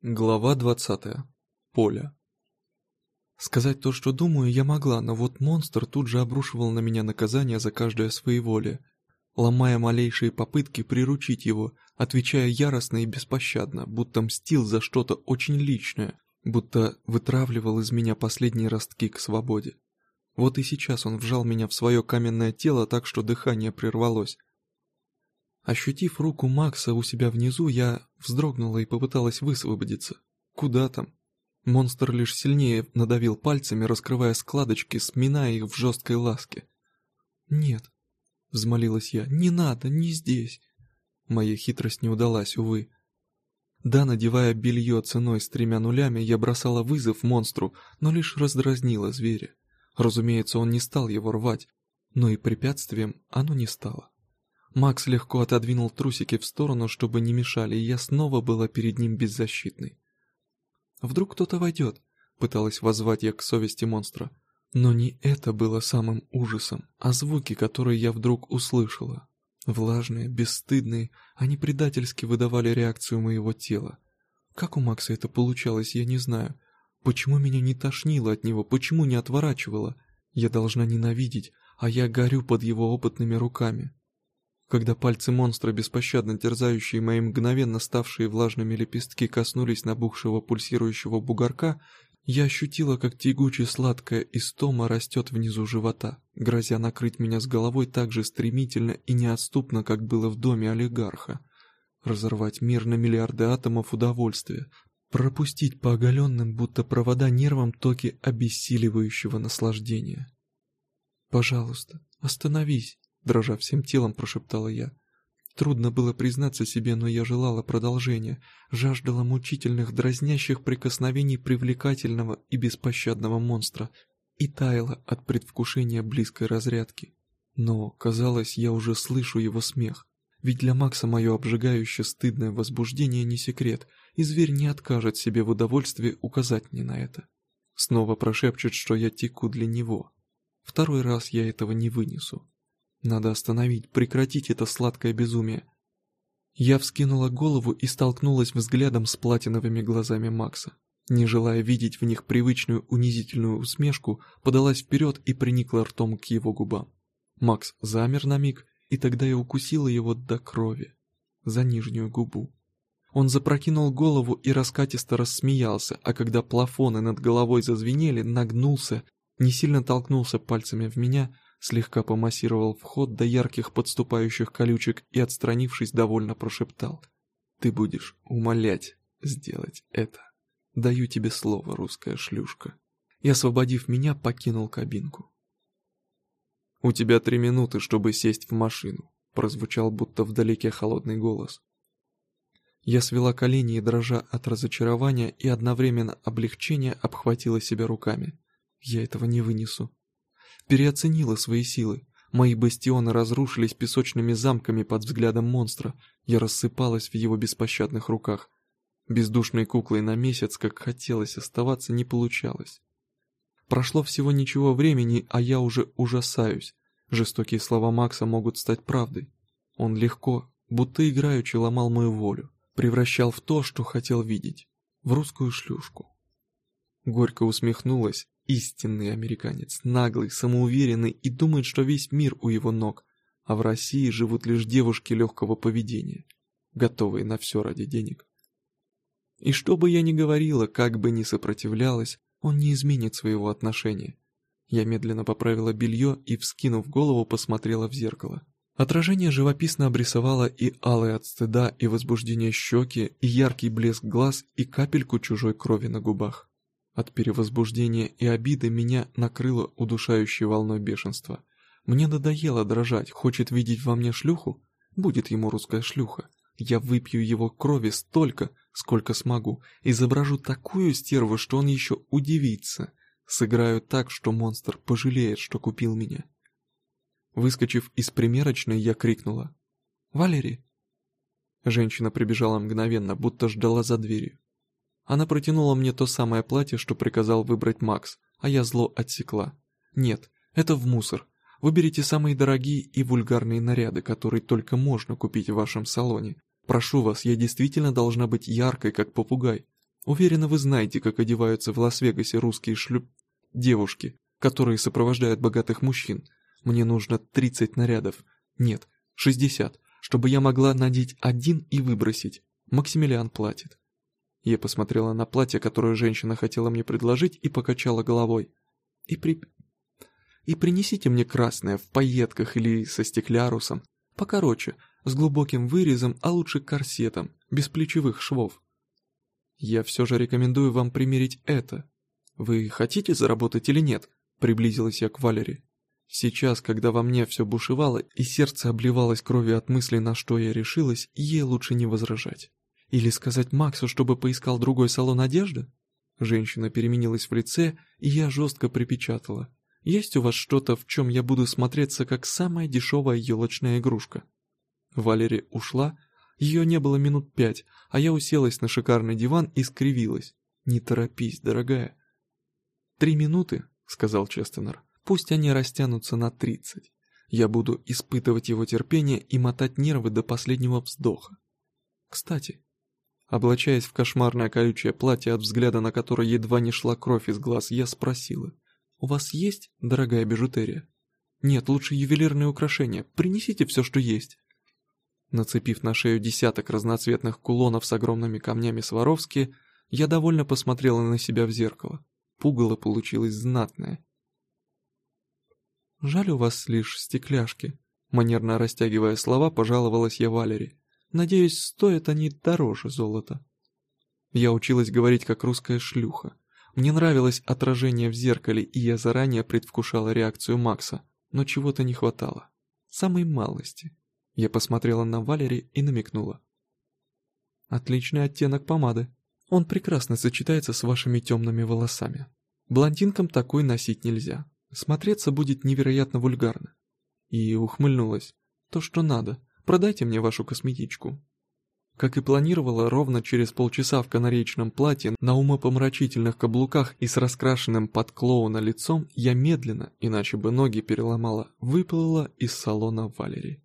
Глава 20. Поля. Сказать то, что думаю, я могла, но вот монстр тут же обрушивал на меня наказание за каждое своеволие, ломая малейшие попытки приручить его, отвечая яростно и беспощадно, будто мстил за что-то очень личное, будто вытравливал из меня последние ростки к свободе. Вот и сейчас он вжал меня в свое каменное тело так, что дыхание прервалось, Ощутив руку Макса у себя внизу, я вздрогнула и попыталась высвободиться. Куда там? Монстр лишь сильнее надавил пальцами, раскрывая складочки, сминая их в жесткой ласке. «Нет», — взмолилась я, — «не надо, не здесь». Моя хитрость не удалась, увы. Да, надевая белье ценой с тремя нулями, я бросала вызов монстру, но лишь раздразнила зверя. Разумеется, он не стал его рвать, но и препятствием оно не стало. Макс легко отодвинул трусики в сторону, чтобы не мешали, и я снова была перед ним беззащитной. «Вдруг кто-то войдет?» — пыталась воззвать я к совести монстра. Но не это было самым ужасом, а звуки, которые я вдруг услышала. Влажные, бесстыдные, они предательски выдавали реакцию моего тела. Как у Макса это получалось, я не знаю. Почему меня не тошнило от него, почему не отворачивало? Я должна ненавидеть, а я горю под его опытными руками. Когда пальцы монстра, беспощадно терзающие мои мгновенно ставшие влажными лепестки, коснулись набухшего пульсирующего бугорка, я ощутила, как тягуче сладкая истома растет внизу живота, грозя накрыть меня с головой так же стремительно и неотступно, как было в доме олигарха. Разорвать мир на миллиарды атомов удовольствия, пропустить по оголенным, будто провода нервам токи обессиливающего наслаждения. «Пожалуйста, остановись!» Дрожа всем телом, прошептала я. Трудно было признаться себе, но я желала продолжения, жаждала мучительных, дразнящих прикосновений привлекательного и беспощадного монстра и таяла от предвкушения близкой разрядки. Но, казалось, я уже слышу его смех. Ведь для Макса мое обжигающее стыдное возбуждение не секрет, и зверь не откажет себе в удовольствии указать мне на это. Снова прошепчет, что я теку для него. Второй раз я этого не вынесу. Надо остановить, прекратить это сладкое безумие. Я вскинула голову и столкнулась взглядом с платиновыми глазами Макса. Не желая видеть в них привычную унизительную усмешку, подалась вперед и приникла ртом к его губам. Макс замер на миг, и тогда я укусила его до крови, за нижнюю губу. Он запрокинул голову и раскатисто рассмеялся, а когда плафоны над головой зазвенели, нагнулся, не сильно толкнулся пальцами в меня, слегка помассировал вход до ярких подступающих колючек и, отстранившись, довольно прошептал. «Ты будешь умолять сделать это. Даю тебе слово, русская шлюшка». И, освободив меня, покинул кабинку. «У тебя три минуты, чтобы сесть в машину», — прозвучал будто вдалеке холодный голос. Я свела колени и, дрожа от разочарования и одновременно облегчения, обхватила себя руками. Я этого не вынесу переоценила свои силы. Мои бастионы разрушились песочными замками под взглядом монстра. Я рассыпалась в его беспощадных руках. Бездушной куклой на месяц, как хотелось оставаться, не получалось. Прошло всего ничего времени, а я уже ужасаюсь. Жестокие слова Макса могут стать правдой. Он легко, будто играючи ломал мою волю, превращал в то, что хотел видеть, в русскую шлюшку. Горько усмехнулась Истинный американец, наглый, самоуверенный и думает, что весь мир у его ног, а в России живут лишь девушки легкого поведения, готовые на все ради денег. И что бы я ни говорила, как бы ни сопротивлялась, он не изменит своего отношения. Я медленно поправила белье и, вскинув голову, посмотрела в зеркало. Отражение живописно обрисовало и алые от стыда и возбуждения щеки, и яркий блеск глаз, и капельку чужой крови на губах. От перевозбуждения и обиды меня накрыло удушающей волной бешенства. Мне надоело дрожать, хочет видеть во мне шлюху? Будет ему русская шлюха. Я выпью его крови столько, сколько смогу, изображу такую стерву, что он еще удивится. Сыграю так, что монстр пожалеет, что купил меня. Выскочив из примерочной, я крикнула. «Валерий!» Женщина прибежала мгновенно, будто ждала за дверью. Она протянула мне то самое платье, что приказал выбрать Макс, а я зло отсекла. Нет, это в мусор. Выберите самые дорогие и вульгарные наряды, которые только можно купить в вашем салоне. Прошу вас, я действительно должна быть яркой, как попугай. Уверена, вы знаете, как одеваются в Лас-Вегасе русские шлюп... девушки, которые сопровождают богатых мужчин. Мне нужно 30 нарядов. Нет, 60, чтобы я могла надеть один и выбросить. Максимилиан платит. Я посмотрела на платье, которое женщина хотела мне предложить, и покачала головой. И при... И принесите мне красное в пайетках или со стеклярусом. Покороче, с глубоким вырезом, а лучше корсетом, без плечевых швов. Я все же рекомендую вам примерить это. Вы хотите заработать или нет? Приблизилась я к Валере. Сейчас, когда во мне все бушевало и сердце обливалось кровью от мысли, на что я решилась, ей лучше не возражать. Или сказать Максу, чтобы поискал другой салон одежды? Женщина переменилась в лице, и я жестко припечатала. «Есть у вас что-то, в чем я буду смотреться как самая дешевая елочная игрушка?» Валерия ушла, ее не было минут пять, а я уселась на шикарный диван и скривилась. «Не торопись, дорогая». «Три минуты», — сказал Честенер. «Пусть они растянутся на тридцать. Я буду испытывать его терпение и мотать нервы до последнего вздоха. Кстати, облачаясь в кошмарное колючее платье, от взгляда на которое едва не шла кровь из глаз, я спросила, «У вас есть, дорогая бижутерия?» «Нет, лучше ювелирные украшения. Принесите все, что есть». Нацепив на шею десяток разноцветных кулонов с огромными камнями Сваровски, я довольно посмотрела на себя в зеркало. Пугало получилось знатное. «Жаль у вас лишь стекляшки», — манерно растягивая слова, пожаловалась я Валере. «Надеюсь, стоят они дороже золота». Я училась говорить как русская шлюха. Мне нравилось отражение в зеркале, и я заранее предвкушала реакцию Макса, но чего-то не хватало. Самой малости. Я посмотрела на Валери и намекнула. «Отличный оттенок помады. Он прекрасно сочетается с вашими темными волосами. Блондинкам такой носить нельзя. Смотреться будет невероятно вульгарно». И ухмыльнулась. «То, что надо. Продайте мне вашу косметичку». Как и планировала, ровно через полчаса в канареечном платье, на умопомрачительных каблуках и с раскрашенным под клоуна лицом, я медленно, иначе бы ноги переломала, выплыла из салона Валерии.